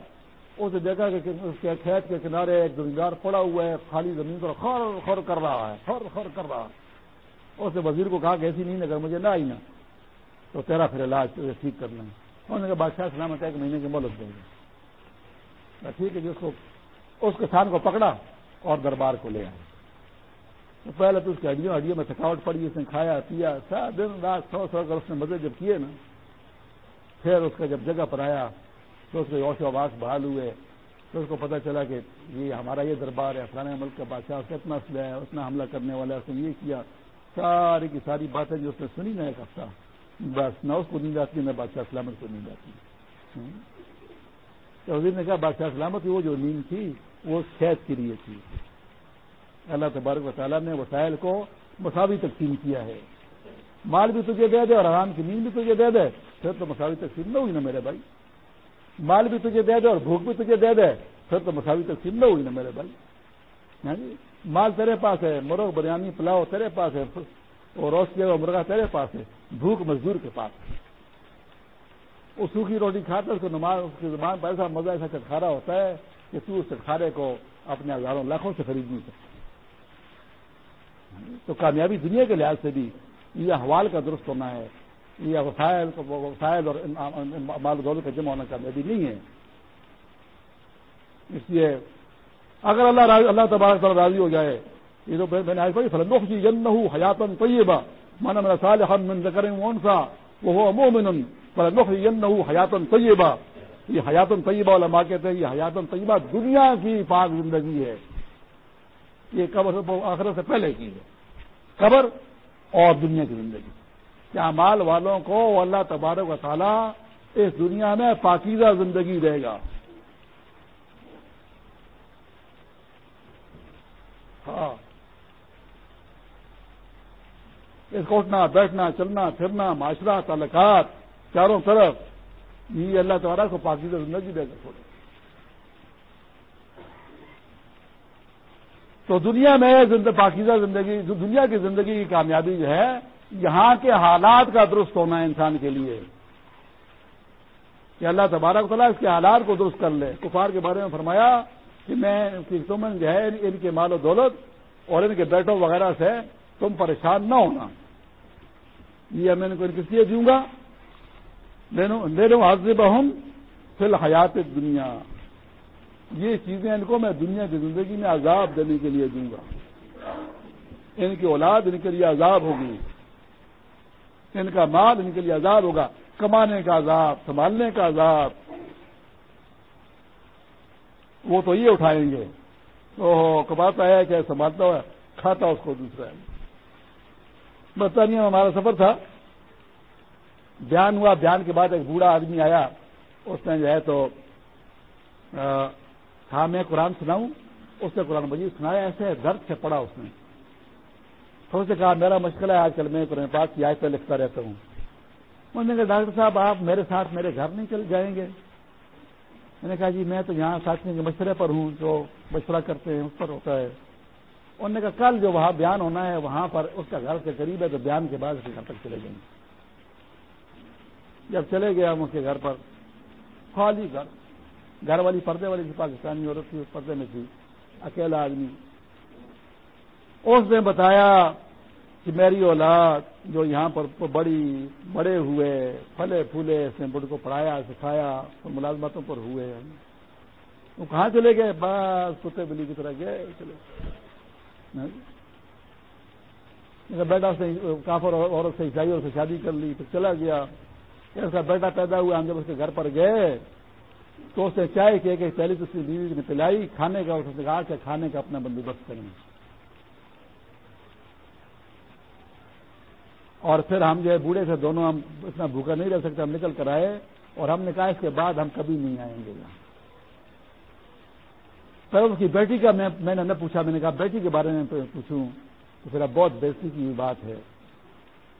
اسے دیکھا کہ اس کے کھیت کے کنارے ایک زمیندار پڑا ہوا ہے، خالی زمین پر خور خور کر رہا ہے خور خور کر رہا ہے۔ اس نے وزیر کو کہا کہ ایسی نیند اگر مجھے نہ آئی نا، تو تیرا پھر علاج ٹھیک کرنا ہے۔ انہوں نے کہا، بادشاہ سلامت ایک مہینے کی مولت دیں گے ٹھیک ہے جس کو اس کسان کو پکڑا اور دربار کو لے آئے۔ تو پہلے تو اس کی ہڈیوں ہڈیوں میں تھکاوٹ پڑی، اس نے کھایا، پیا، سارا دن رات سو سو کر اس نے مزے جب کیے نا، پھر اس کا جب جگہ پر آیا، تو اس کے یوش و آواز بحال ہوئے۔ تو اس کو پتا چلا کہ یہ ہمارا یہ دربار ہے، فلانے ملک کا بادشاہ، اس کا اتنا اسلحہ ہے اتنا حملہ کرنے والا ہے، اس نے یہ کیا۔ ساری کی ساری باتیں جو اس نے سنی نا ایک ہفتہ، بس نہ اس کو نیند آتی، نہ بادشاہ سلامت کو نیند آتی۔ تو وزیر نے کہا، بادشاہ سلامت وہ جو نیند تھی، وہ صحت کے لیے تھی۔ اللہ تبارک و تعالیٰ نے وسائل کو مساوی تقسیم کیا ہے۔ مال بھی تجھے دے دے اور آرام کی نیند بھی تجھے دے دے۔ پھر تو مساوی تقسیم نہ ہوئی نا میرے بھائی۔ مال بھی تجھے دے دے اور بھوک بھی تجھے دے دے۔ پھر تو مساوی تقسیم نہ ہوئی نا میرے بھائی۔ ہاں جی؟ مال تیرے پاس ہے، مرغ، بریانی، پلاؤ تیرے پاس ہے، اور روس کے مرغا تیرے پاس ہے، بھوک مزدور کے پاس۔ ہے وہ سوکھی روٹی کھاتا اس کو نماز، اس کی زبان پر ایسا مزہ، ایسا چٹکارا ہوتا ہے کہ تو اس چٹکارے کو اپنے ہزاروں لاکھوں سے خرید نہیں سکتا۔ تو کامیابی دنیا کے لحاظ سے بھی یہ احوال کا درست ہونا ہے۔ یہ وسائل وسائل اور مال دولت کا جمع ہونا کامیابی نہیں ہے۔ اس لیے اگر اللہ اللہ تبارک راضی ہو جائے، یہ تو میں نے آج پڑھی جی جن حیاتن طیبہ مانا میرا سال ہم من ذکر کون سا وہ مومن حیاتن طیبہ۔ یہ حیاتن طیبہ علماء کہتے ہیں، یہ حیاتن طیبہ دنیا کی پاک زندگی ہے۔ یہ قبر آخرت سے پہلے کی ہے۔ قبر اور دنیا کی زندگی۔ کیا مال والوں کو اللہ تبارک و تعالیٰ اس دنیا میں پاکیزہ زندگی دے گا؟ ہاں۔ اس کو اٹھنا، بیٹھنا، چلنا، پھرنا، معاشرہ، تعلقات چاروں طرف یہ اللہ تعالیٰ کو پاکیزہ زندگی دے گا تھوڑے تو دنیا میں پاکیزہ زندگی، دنیا کی زندگی کی کامیابی جو ہے، یہاں کے حالات کا درست ہونا ہے انسان کے لیے۔ کہ اللہ تبارک تعالیٰ اس کے حالات کو درست کر لے۔ کفار کے بارے میں فرمایا کہ میں تمن جو ہے، ان کے مال و دولت اور ان کے بیٹوں وغیرہ سے تم پریشان نہ ہونا۔ یہ میں ان کو کس لیے دوں گا۔ لے لوں حاضر بہم فی الحیات دنیا یہ چیزیں ان کو میں دنیا کی زندگی میں عذاب دینے کے لیے دوں گا۔ ان کی اولاد ان کے لیے عذاب ہوگی۔ ان کا مال ان کے لیے عذاب ہوگا۔ کمانے کا عذاب، سنبھالنے کا عذاب۔ وہ تو یہ اٹھائیں گے۔ او کماتا ہے کہ سنبھالتا ہوا، کھاتا اس کو دوسرا ہے۔ برطانیہ میں ہمارا سفر تھا۔ بیان ہوا، بیان کے بعد ایک بوڑھا آدمی آیا، اس نے جو ہے تو ہاں میں قرآن سناؤں، اس نے قرآن مجید سنایا، ایسے درد سے پڑا اس نے۔ تو سے کہا، میرا مشکل ہے، آج کل میں قرآن پاک کی آج پہ لکھتا رہتا ہوں۔ انہوں نے کہا، ڈاکٹر صاحب، آپ میرے ساتھ میرے گھر نہیں چل جائیں گے؟ میں نے کہا جی میں تو یہاں ساتھیوں کے مشورے پر ہوں، جو مشورہ کرتے ہیں، اس پر ہوتا ہے۔ انہوں نے کہا، کل جو وہاں بیان ہونا ہے، وہاں پر اس کا گھر کے قریب ہے، تو بیان کے بعد اس کے گھر تک چلے جائیں گے۔ جب چلے گئے ہم اس کے گھر پر، خالی گھر گھر والی پردے والی تھی، پاکستانی عورت تھی، اس پردے میں تھی، اکیلا آدمی۔ اس نے بتایا کہ میری اولاد جو یہاں پر بڑی، بڑے ہوئے، پھلے پھولے، اس نے بڑھ کو پڑھایا، سکھایا تو ملازمتوں پر ہوئے۔ وہ کہاں چلے گئے؟ بس کتے بلی کی طرح گئے، چلے۔ بیٹا اس نے کافر عورت سے عیسائی اور سے شادی کر لی پھر چلا گیا۔ ایسا بیٹا پیدا ہوا، ہم جب اس کے گھر پر گئے تو اس نے چائے کہ پہلی تو اس کی بیوی نے پلائی، کھانے کا، اس نے کہا کہ کھانے کا اپنا بندوبست کریں اور پھر ہم جو ہے بوڑھے سے دونوں ہم اتنا بھوکا نہیں رہ سکتے، ہم نکل کر آئے اور ہم نے کہا اس کے بعد ہم کبھی نہیں آئیں گے یہاں۔ پھر اس کی بیٹی کا میں نے نہ پوچھا، میں نے کہا بیٹی کے بارے میں پوچھوں تو پھر اب بہت بےسی کی بات ہے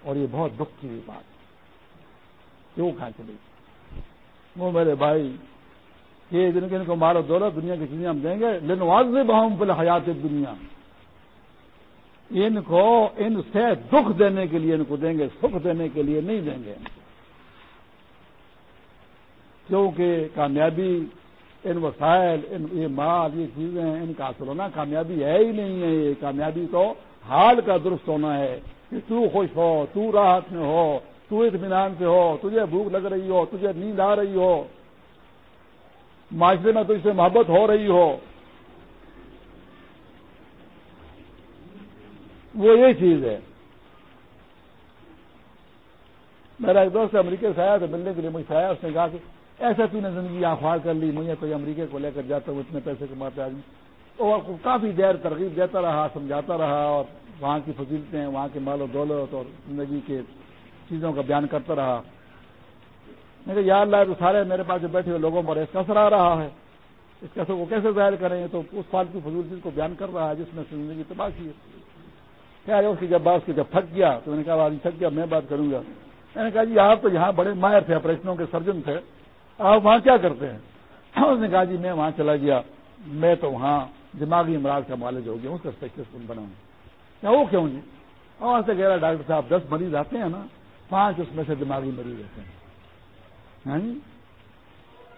اور یہ بہت دکھ کی بات ہے۔ کیوں کہاں چلی وہ میرے بھائی، یہ دن کے ان کو مارو دولت، دنیا کی چیزیں ہم دیں گے لیکن واضح بہم بل حیات دنیا ان کو، ان سے دکھ دینے کے لیے ان کو دیں گے، سکھ دینے کے لیے نہیں دیں گے۔ کیونکہ کامیابی ان وسائل، ان یہ مال، یہ چیزیں ان کا حاصل ہونا کامیابی ہے ہی نہیں ہے یہ۔ کامیابی تو حال کا درست ہونا ہے۔ کہ تو خوش ہو، تو راحت میں ہو تو اطمینان سے ہو، تجھے بھوک لگ رہی ہو، تجھے نیند آ رہی ہو، معاشرے میں تجھ سے محبت ہو رہی ہو۔ وہ یہ چیز ہے۔ میرا ایک دوست امریکہ سے آیا تو ملنے کے لیے مجھے آیا، اس نے کہا کہ ایسا تو نے زندگی آخوار کر لی، مجھے کوئی امریکہ کو لے کر جاتا ہوں، اتنے پیسے کماتے آدمی۔ اور کافی دیر ترغیب دیتا رہا، سمجھاتا رہا اور وہاں کی فضیلتیں، وہاں کے مال و دولت اور زندگی کے چیزوں کا بیان کرتا رہا۔ میں کہ یا اللہ تو سارے میرے پاس جو بیٹھے ہوئے لوگوں پر اس کا اثر آ رہا ہے۔ اس کا اثر وہ کیسے ظاہر کریں تو اس فال کی فضول چیز کو بیان کر رہا ہے، جس میں زندگی تباہ کی ہے۔ خیر اس کی جب بات جب تھک گیا، تو میں نے کہا آدمی تھک گیا، میں بات کروں گا۔ میں نے کہا جی آپ تو یہاں بڑے ماہر تھے آپریشنوں کے سرجن تھے۔ آپ وہاں کیا کرتے ہیں؟ اس نے کہا جی میں وہاں چلا گیا۔ میں تو وہاں دماغی امراض کا مالج ہو گیا اس کا اسپیشلسٹ بناؤں کیا وہ کیوں جی؟ وہاں سے کہہ رہا ڈاکٹر صاحب، دس مریض آتے ہیں نا پانچ اس میں سے دماغی مریض ہوتے ہیں۔ ہاں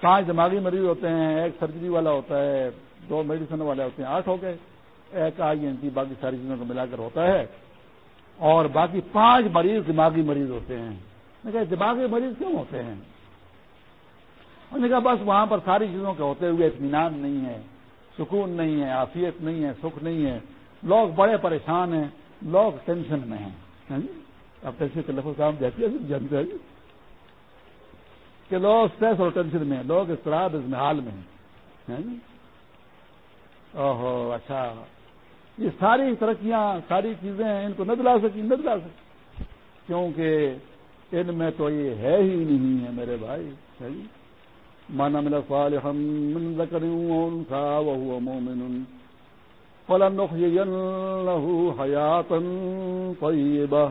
پانچ دماغی مریض ہوتے ہیں، ایک سرجری والا ہوتا ہے، دو میڈیسن والے ہوتے ہیں، آٹھ ہو گئے۔ ایک آئی این ٹی، باقی ساری چیزوں کو ملا کر ہوتا ہے۔ اور باقی پانچ مریض دماغی مریض ہوتے ہیں۔ میں کہا، دماغی مریض کیوں ہوتے ہیں؟ انہوں نے کہا، بس وہاں پر ساری چیزوں کے ہوتے ہوئے اطمینان نہیں ہے، سکون نہیں ہے آفیت نہیں ہے، سکھ نہیں ہے۔ لوگ بڑے پریشان ہیں، لوگ ٹینشن میں ہیں۔ یعنی اب ٹینشن کے لفظ صاحب جاتی ہے جانتے ہیں کہ لوگ اسٹریس اور ٹینشن میں لوگ اس طرح اس حال میں ہیں۔ اوہو اچھا۔ یہ ساری ترقیاں، ساری چیزیں ان کو نہ دلا سکی، نہ دلا سکی۔ کیونکہ ان میں تو یہ ہے ہی نہیں ہے میرے بھائی مانا جی؟ ملا صالحا من ذکر انثى وهو مؤمن فلنحيينه حياة طيبة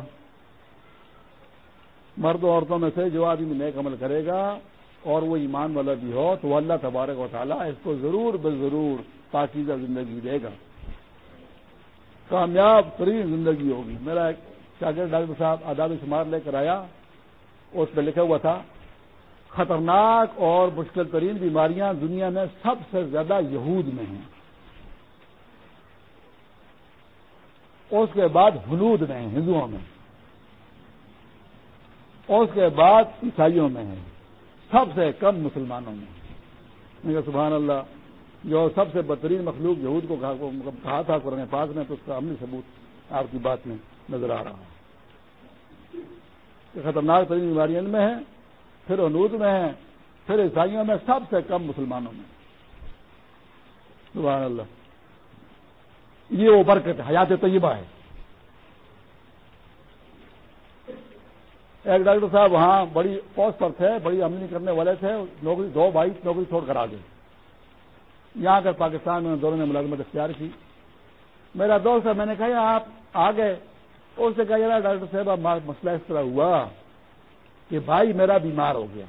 مرد عورتوں میں سے جو آدمی نیک عمل کرے گا اور وہ ایمان والا بھی ہو، تو اللہ تبارک و تعالیٰ اس کو ضرور بے ضرور پاکیزہ زندگی دے گا۔ کامیاب ترین زندگی ہوگی۔ میرا ایک شاگرد ڈاکٹر صاحب آداب شمار لے کر آیا، اس پہ لکھا ہوا تھا، خطرناک اور مشکل ترین بیماریاں دنیا میں سب سے زیادہ یہود میں ہیں۔ اس کے بعد ہنود میں ہندوؤں میں۔ اس کے بعد عیسائیوں میں ہیں، سب سے کم مسلمانوں میں سبحان اللہ، جو سب سے بدترین مخلوق یہود کو کہا تھا قرآن پاک نے تو اس کا عملی ثبوت آپ کی بات میں نظر آ رہا ہے۔ کہ خطرناک ترین بیماریاں ان میں ہیں پھر انود میں ہیں پھر عیسائیوں میں، سب سے کم مسلمانوں میں۔ سبحان اللہ۔ یہ وہ برکت حیات طیبہ ہے۔ ایک ڈاکٹر صاحب وہاں بڑی پوسٹ پر تھے، بڑی آمدنی کرنے والے تھے، نوکری دو بھائی، نوکری چھوڑ کر آ گئے۔ یہاں کر پاکستان میں دونوں نے ملازمت اختیار کی۔ میرا دوست ہے، میں نے کہا آپ آ گئے اس سے کہا، یار، ڈاکٹر صاحب مسئلہ اس طرح ہوا کہ بھائی، میرا بیمار ہو گیا۔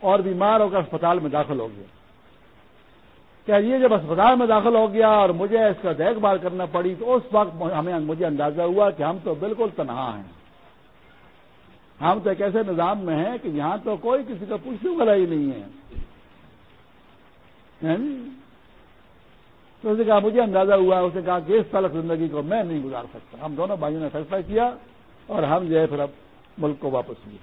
اور بیمار ہو کر اسپتال میں داخل ہو گیا۔ کیا یہ جب اسپتال میں داخل ہو گیا اور مجھے اس کا دیکھ بھال کرنا پڑی، تو اس وقت ہمیں مجھے اندازہ ہوا کہ ہم تو بالکل تنہا ہیں۔ ہم تو ایک ایسے نظام میں ہیں کہ یہاں تو کوئی کسی کا پوچھنے والا ہی نہیں ہے۔ جی؟ تو اسے کہا، مجھے اندازہ ہوا اسے کہا کہ اس طلق زندگی کو میں نہیں گزار سکتا۔ ہم دونوں بھائیوں نے فیصلہ کیا اور ہم جو ہے پھر اب ملک کو واپس لیے۔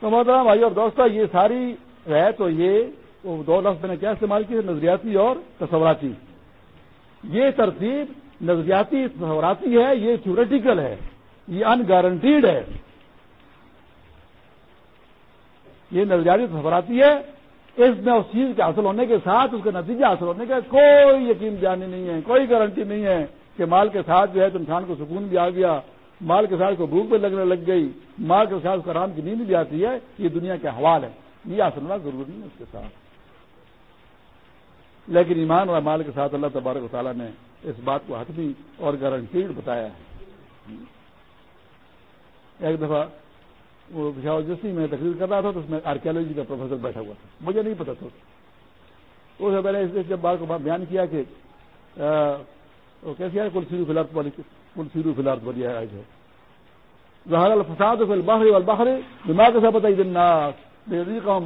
تو محترم بھائی اور دوستوں یہ ساری ہے تو یہ وہ دو لفظ میں نے کیا استعمال کی نظریاتی اور تصوراتی۔ یہ ترتیب نظریاتی، تصوراتی ہے، یہ تھیوریٹیکل ہے۔ یہ ان گارنٹیڈ ہے۔ یہ نظریاتی تصوراتی ہے۔ اس میں اس چیز کے حاصل ہونے کے ساتھ، اس کا نتیجہ حاصل ہونے کا کوئی یقین جانی نہیں ہے، کوئی گارنٹی نہیں ہے کہ مال کے ساتھ جو ہے تو انسان کو سکون بھی آ گیا، مال کے ساتھ کو بھوک بھی لگنے لگ گئی، مال کے ساتھ کو آرام کی نیند بھی آتی ہے۔ یہ دنیا کے حوال ہے یہ حاصل ہونا ضروری ہے اس کے ساتھ۔ لیکن ایمان اور مال کے ساتھ اللہ تبارک و تعالیٰ نے اس بات کو حتمی اور گارنٹیڈ بتایا ہے۔ ایک دفعہ وہ جسی میں تقریر کر رہا تھا تو اس میں آرکیالوجی کا پروفیسر بیٹھا ہوا تھا۔ مجھے نہیں پتا تھا اس سے پہلے اس جب بات کو بیان کیا کہ وہ کیسی ہے کل سیرو فلارت والی کل سیرو فلارت والی ہے۔ ظہر الفساد فی البحر والبحر دماغ سے بتائی دن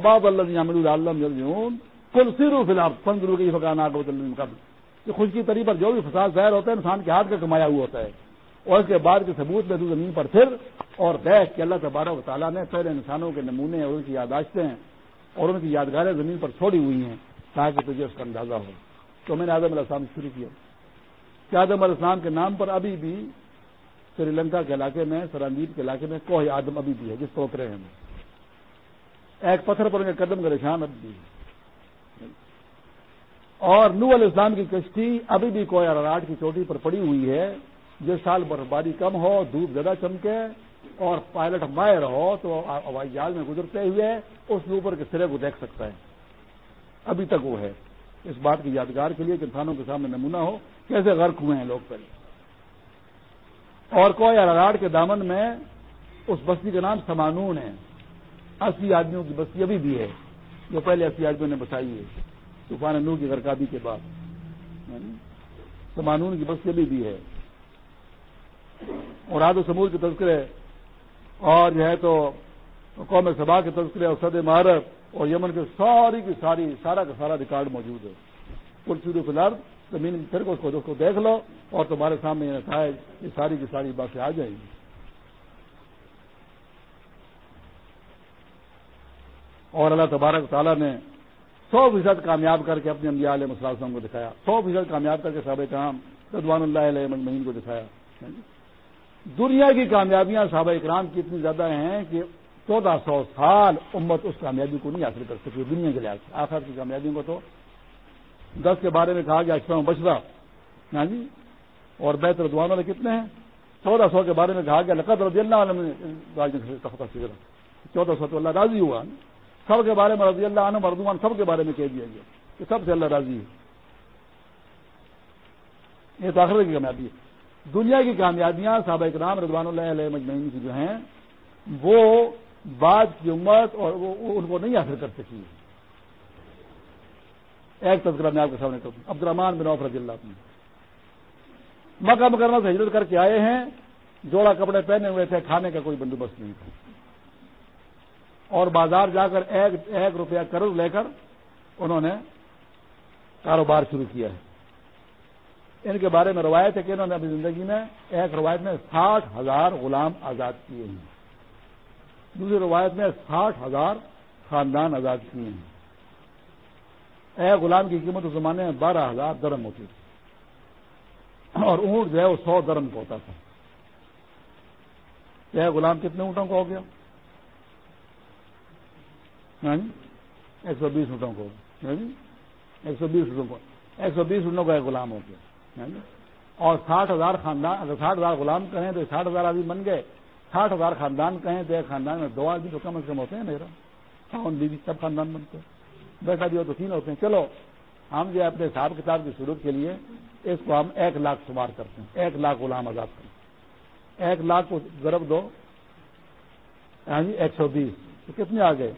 باب اللہ عالم کل سیرو فلارت فن گرو کی فکان قبل۔ کہ خوش کی طریق پر جو بھی فساد ظاہر ہوتا ہے، انسان کے ہاتھ کا کمایا ہوا ہوتا ہے۔ اور اس کے بعد کے ثبوت میں زمین پر پھر اور دیکھ کہ اللہ تبارک و تعالیٰ نے پہلے انسانوں کے نمونے اور ان کی یاداشتیں اور ان کی یادگاریں زمین پر چھوڑی ہوئی ہیں تاکہ تجھے اس کا اندازہ ہو۔ تو میں نے آدم علیہ السلام شروع کیا کہ آدم علیہ السلام کے نام پر ابھی بھی سری لنکا کے علاقے میں سراندیپ کے علاقے میں کوہ آدم ابھی بھی ہے، جس کو اترے ہیں۔ ایک پتھر پر ان کے قدم کا نشان ابھی بھی ہے۔ اور نو علیہ السلام کی کشتی ابھی بھی کوہ راٹ کی چوٹی پر پڑی ہوئی ہے۔ جس سال برفباری کم ہو، دھوپ زیادہ چمکے اور پائلٹ مائر ہو تو ہوائی جہاز میں گزرتے ہوئے اس اوپر کے سرے کو دیکھ سکتا ہے۔ ابھی تک وہ ہے۔ اس بات کی یادگار کے لیے کہ انسانوں کے سامنے نمونہ ہو، کیسے غرق ہوئے ہیں لوگ پہلے۔ اور کوئی اراڑ کے دامن میں اس بستی کا نام سمانون ہے۔ اسی آدمیوں کی بستی ابھی بھی ہے۔ جو پہلے اسی آدمیوں نے بسائی ہے۔ طوفان نو کی غرقابی کے بعد۔ یعنی سمانون کی بستی ابھی بھی ہے۔ اور آد و سمور کے تذکرے اور جو ہے تو قوم سبا کے تذکرے اور صد مہارت اور یمن کے ساری کی ساری، سارا کا سارا ریکارڈ موجود ہے۔ کل شروع فی الحال زمین پھر کو، اس کو دیکھ لو اور تمہارے سامنے یہ نتائج، یہ ساری کی ساری باتیں آ جائیں گی۔ اور اللہ تبارک تعالیٰ نے سو فیصد کامیاب کر کے اپنے انبیاء علیہ مسلم کو دکھایا۔ سو فیصد کامیاب کر کے سابق کام ردوان اللہ علیہ مہین کو دکھایا۔ دنیا کی کامیابیاں صحابہ اکرام کی اتنی زیادہ ہیں کہ چودہ سو سال امت اس کامیابی کو نہیں حاصل کر سکی دنیا کے لحاظ سے۔ آخر کی کامیابیوں کو تو دس کے بارے میں کہا گیا اشفا بچرا ہاں جی؟ اور بہتر دعان والے کتنے ہیں؟ چودہ سو کے بارے میں کہا گیا لقت رضی اللہ عالم نے چودہ سو تو اللہ راضی ہوا۔ سب کے بارے میں رضی اللہ عنہ، مردوان سب کے بارے میں کہہ دیا گیا کہ سب سے اللہ راضی ہے۔ یہ تو آخر کی کامیابی ہے۔ دنیا کی کامیابیاں صحابہ اکرام رضوان اللہ علیہ مجمعین کی جو ہیں، وہ بعد کی امت اور وہ ان کو نہیں حاصل کر سکی۔ ایک تذکرہ میں آپ کے سامنے کروں عبد الرحمان بن عوف رضی اللہ اپنے مکہ مکرمہ سے ہجرت کر کے آئے ہیں۔ جوڑا کپڑے پہنے ہوئے تھے، کھانے کا کوئی بندوبست نہیں تھا۔ اور بازار جا کر ایک ایک روپیہ قرض لے کر انہوں نے کاروبار شروع کیا ہے۔ ان کے بارے میں روایت ہے کہ انہوں نے اپنی زندگی میں ایک روایت میں ساٹھ ہزار غلام آزاد کیے ہیں۔ دوسری روایت میں ساٹھ ہزار خاندان آزاد کیے ہیں۔ ایک غلام کی قیمت اس زمانے میں بارہ ہزار درم ہوتی تھی۔ اور اونٹ جو ہے وہ سو درم کا ہوتا تھا۔ ایک غلام کتنے اونٹوں کا ہو گیا؟ ہاں جی؟ ایک سو بیس اونٹوں کو ہاں جی؟ ایک سو بیس اونٹوں کو ایک سو بیس اونٹوں کا ایک غلام ہو گیا۔ یعنی؟ اور ساٹھ ہزار خاندان، اگر ساٹھ ہزار غلام کہیں تو ساٹھ ہزار آدمی بن گئے۔ ساٹھ ہزار خاندان کہیں تو ایک خاندان میں دو آدمی تو کم از کم ہوتے ہیں میرا۔ ہاں، خاون بیوی سب خاندان بنتے ہیں۔ بیٹا جی، بھی ہو تو تین ہوتے ہیں۔ چلو، ہم جو اپنے حساب کتاب کی ضرورت کے لیے اس کو ہم ایک لاکھ شمار کرتے ہیں۔ ایک لاکھ غلام آزاد کریں ایک لاکھ کو ضرب دو جی ایک سو بیس۔ تو کتنے آ گئے؟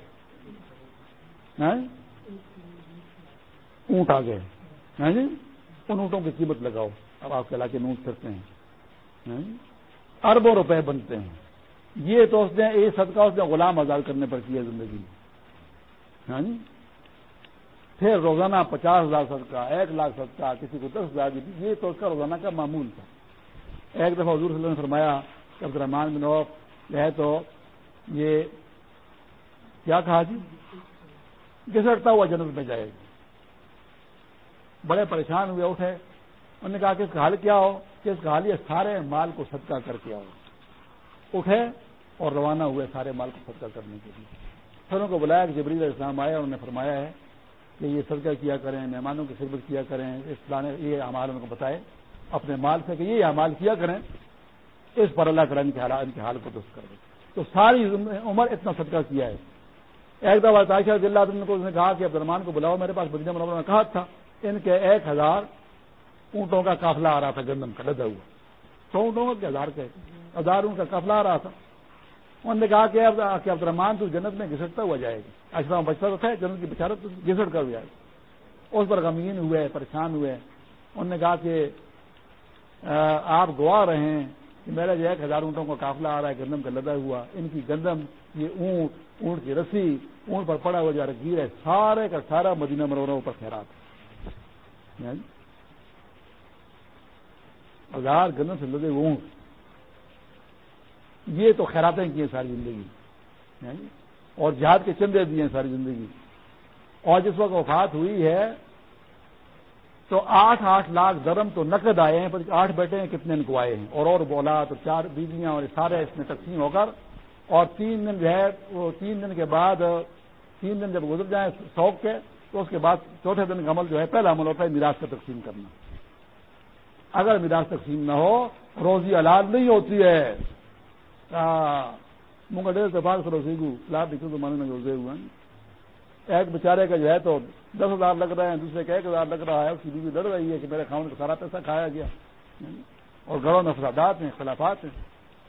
یعنی؟ اونٹ آ گئے۔ جی ان اونٹوں کی قیمت لگاؤ۔ اب آپ کے علاقے میں اونٹ پھرتے ہیں۔ ہاں جی؟ اربوں روپے بنتے ہیں۔ یہ تو اس نے یہ صدقہ اس نے غلام آزاد کرنے پر کیا زندگی میں۔ ہاں جی؟ پھر روزانہ پچاس ہزار صدقہ، ایک لاکھ صدقہ، کسی کو دس ہزار یہ تو اس کا روزانہ کا معمول تھا۔ ایک دفعہ حضور صلی اللہ نے فرمایا کہ عبد الرحمان بن عوف ہے تو یہ کیا کہا جی؟ گسٹتا ہوا جنت میں جائے گا بڑے پریشان ہوئے، اٹھے۔ انہوں نے کہا کہ اس کا حال کیا ہو؟ کہ اس کا حال یہ سارے مال کو صدقہ کر کے آؤ۔ اٹھے اور روانہ ہوئے سارے مال کو صدقہ کرنے کے لیے۔ پھر ان کو بلایا کہ جبریل اسلام آئے انہوں نے فرمایا ہے کہ یہ صدقہ کیا کریں، مہمانوں کی خدمت کیا کریں، اس پلانے یہ امال ان کو بتائے۔ اپنے مال سے کہ یہ امال کیا کریں، اس پر اللہ تعالیٰ ان کے حال کو درست کر دیں تو ساری عمر اتنا صدقہ کیا ہے۔ ایک دفعہ عائشہ رضی اللہ عنہ کو اس نے کہا کہ عبد الرحمان کو بلاؤ، میرے پاس بدین نے کہا تھا۔ ان کے ایک ہزار اونٹوں کا قافلہ آ رہا تھا گندم کا لدا ہوا۔ سو اونٹوں کا، ہزار کے ہزار اونٹ کا قافلہ آ رہا تھا۔ انہوں نے کہا کہ عبد الرحمان تو جنت میں گھسٹتا ہوا جائے گا ایسا بچتا تو تھا، جنت کی بچارت گھسٹ کر جائے گا اس پر غمین ہوئے، پریشان ہوئے۔ انہوں نے کہا کہ آپ گوا رہے ہیں کہ میرا جو ایک ہزار اونٹوں کا قافلہ آ رہا ہے، گندم کا لدا ہوا، ان کی گندم، یہ اونٹ اونٹ کی رسی، اونٹ پر پڑا ہوا جا رہا گیر ہے سارے کا سارا مدینہ مرورہ اوپر خیرات یعنی یعنی ہزار گندم سے لدے اونٹ یہ تو خیراتیں کی ہیں ساری زندگی۔ یعنی اور جہاد کے چندے دیے ہیں ساری زندگی۔ اور جس وقت وفات ہوئی ہے، تو آٹھ آٹھ لاکھ درم تو نقد آئے ہیں آٹھ بیٹے ہیں، کتنے ان کو آئے ہیں؟ اور اور بولا تو چار بیویاں اور سارے اس میں تقسیم ہو کر، اور تین دن جو ہے وہ تین دن کے بعد، تین دن جب گزر جائیں شوق کے تو اس کے بعد چوتھے دن کا عمل جو ہے، پہلا عمل ہوتا ہے میراث کا تقسیم کرنا۔ اگر میراث تقسیم نہ ہو، روزی الاد نہیں ہوتی ہے۔ منگا ڈیڑھ سے روزی کو لاپ تو مانے میں روزے ہوئے ایک بیچارے کا جو ہے تو دس ہزار لگ رہے ہیں، دوسرے کا ایک ہزار لگ رہا ہے، اس کی بیوی لڑ رہی ہے کہ میرے کھاؤن کا سارا پیسہ کھایا گیا۔ اور گھروں میں فسادات ہیں، خلافات ہیں۔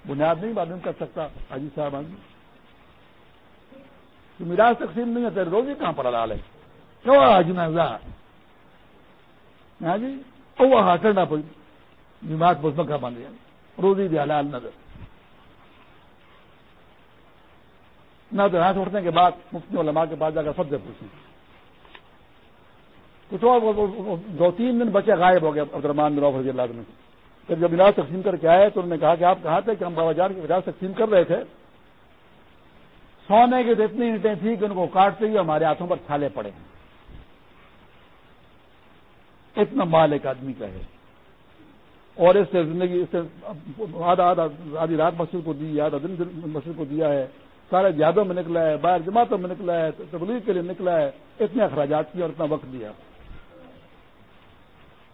بنیاد نہیں معلوم کر سکتا۔ حاجی صاحب آجی تو میراث تقسیم نہیں ہے روزی کہاں پر حلال ہے؟ کیوں حاجی جی وہ ہاں پڑی بیمار بن گیا روزی بھی حلال نظر نہ تو ہاتھ اٹھنے کے بعد مفتی علماء کے پاس جا کر سب سے پوچھیں کچھ اور دو تین دن بچے غائب ہو گئے عبدالرحمان بن رضی اللہ عنہ. پھر جب علاج تقسیم کر کے آئے تو انہوں نے کہا کہ آپ کہاں تھے کہ ہم بابا جان کی علاج تقسیم کر رہے تھے؟ سونے کی تو اتنی اینٹیں تھیں کہ ان کو کاٹتے ہوئے ہمارے ہاتھوں پر چھالے پڑے ہیں۔ اتنا مال ایک آدمی کا ہے۔ اور اس سے زندگی، اس سے آدھا آدھا، آدھی رات مسجد کو دی، آدھا دن مسجد کو دیا ہے۔ سارے جہادوں میں نکلا ہے، باہر جماعتوں میں نکلا ہے، تبلیغ کے لیے نکلا ہے۔ اتنے اخراجات کیے اور اتنا وقت دیا۔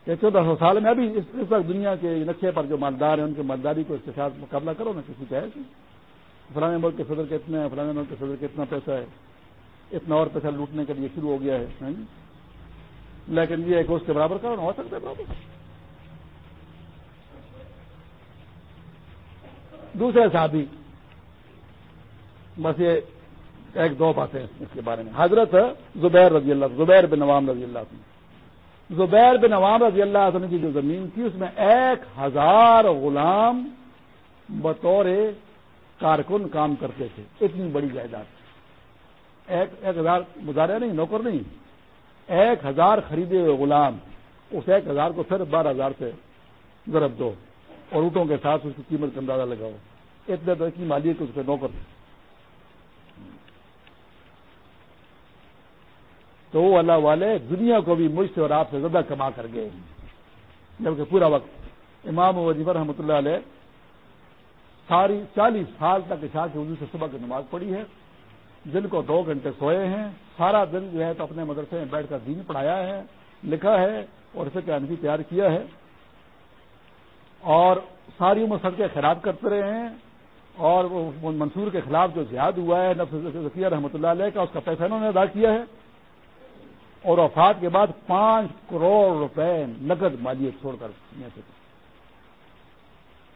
کہ چودہ سو سال میں ابھی اس وقت دنیا کے نقشے پر جو مالدار ہیں، ان کی مالداری کو اس کے ساتھ مقابلہ کرو نا، کسی کا ہے فلانے ملک کے صدر کتنے ہیں، فلانے ملک کے صدر کا اتنا پیسہ ہے۔ اتنا اور پیسہ لوٹنے کے لیے شروع ہو گیا ہے ہاں جی۔ لیکن یہ ایک اس کے برابر کرو ہو سکتا ہے برابر دوسرے صحابی، بس یہ ایک دو باتیں اس کے بارے میں۔ حضرت زبیر رضی اللہ زبیر بن نوام رضی اللہ زبیر بن نوام رضی اللہ عنہ کی جو زمین تھی، اس میں ایک ہزار غلام بطور کارکن کام کرتے تھے۔ اتنی بڑی جائیداد۔ ایک ایک ہزار مظاہرہ نہیں، نوکر نہیں۔ ایک ہزار خریدے ہوئے غلام، اس ایک ہزار کو پھر بارہ ہزار سے ضرب دو اور اونٹوں کے ساتھ اس کی قیمت کا اندازہ لگاؤ۔ اتنے تو اتنی مالیت اس کے نوکر تو وہ اللہ والے دنیا کو بھی مجھ سے اور آپ سے زیادہ کما کر گئے۔ جبکہ پورا وقت امام وزیفر رحمۃ اللہ علیہ ساری چالیس سال تک عشاء کے وجود سے صبح کی نماز پڑھی ہے۔ دن کو دو گھنٹے سوئے ہیں، سارا دن جو ہے تو اپنے مدرسے میں بیٹھ کر دین پڑھایا ہے، لکھا ہے اور اسے کیا تیار کیا ہے۔ اور ساری عمر سب کے خراب کرتے رہے ہیں اور منصور کے خلاف جو زیاد ہوا ہے، نفس ذکیہ رحمۃ اللہ علیہ کا، اس کا پیسہ انہوں نے ادا کیا ہے۔ اور وفات کے بعد پانچ کروڑ روپے نقد مالیت چھوڑ کر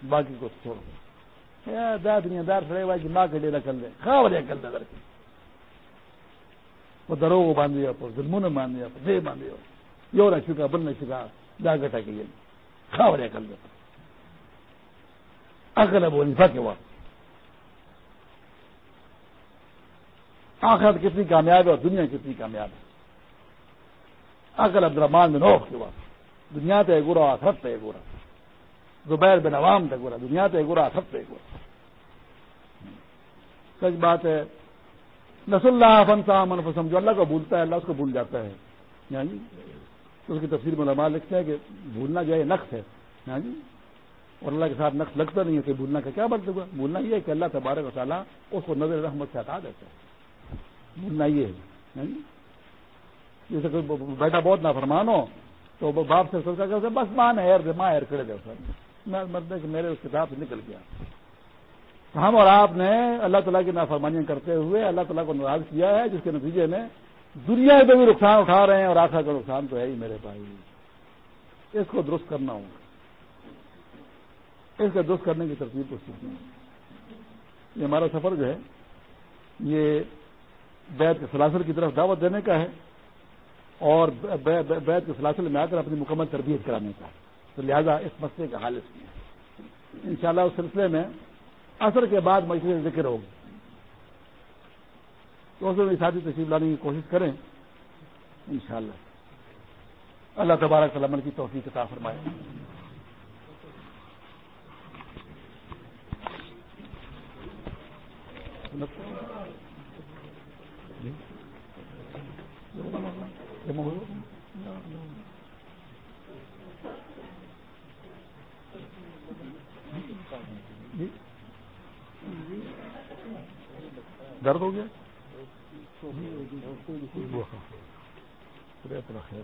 باقی کو چھوڑ کر دنیا دار سڑے ہوا کہ ماں کے ڈیلا کر دے۔ کھا بڑے کر دے۔ لڑکے وہ درو کو باندھ دیا پر ظلموں نے باندھ دیا دے باندھ دیا یو نہ چکا بن نہ چکا جا گٹا کے لیے کھا بڑے کر دے اکل اب وظیفہ کے وقت آخرت کتنی کامیاب ہے اور دنیا کتنی کامیاب ہے عقل عبد الرحمان بن اوف کے بعد دنیا تے گورا آخرت تے گورا زبیر بن عوام تے گورا دنیا تے گورا آخرت تے گورا سچ بات ہے نس اللہ فنسا منفسم جو اللہ کو بھولتا ہے، اللہ اس کو بھول جاتا ہے۔ یعنی تو اس کی تفصیل میں لمحہ لکھتے ہیں کہ بھولنا جو ہے نقص ہے۔ یعنی اور اللہ کے ساتھ نقص لگتا نہیں ہے کہ بھولنا کا کیا مطلب ہوا بھولنا یہ ہے کہ اللہ تبارک و تعالیٰ اس کو نظر رحمت سے ہٹا دیتا ہے۔ بھولنا یہ ہے۔ ہاں جی؟ جیسے کوئی بیٹا بہت نافرمان ہو، تو وہ باپ سے سوچا کہ بس ماں ہیر ماں ہیر کرے دے سر مطلب کہ میرے اس کتاب سے نکل گیا۔ ہم اور آپ نے اللہ تعالیٰ کی نافرمانیاں کرتے ہوئے اللہ تعالیٰ کو ناراض کیا ہے، جس کے نتیجے میں دنیا میں بھی نقصان اٹھا رہے ہیں اور آخر کا نقصان تو ہے ہی میرے بھائی۔ اس کو درست کرنا ہوگا اس کو درست کرنے کی ترتیب کو سیکھنا۔ یہ ہمارا سفر جو ہے، یہ بیت کے سلاسل کی طرف دعوت دینے کا ہے اور بیت کے سلاسل میں آ کر اپنی مکمل تربیت کرانے کا ہے۔ تو لہذا اس مسئلے کا حال اس میں ان شاء اللہ اس سلسلے میں اثر کے بعد مجھے ذکر ہوگی۔ تو اس میں ساتھی تشریف لانے کی کوشش کریں۔ انشاءاللہ۔ اللہ تبارک سلامت کی توفیق عطا فرمائے۔ جی۔ درد ہو گیا خیر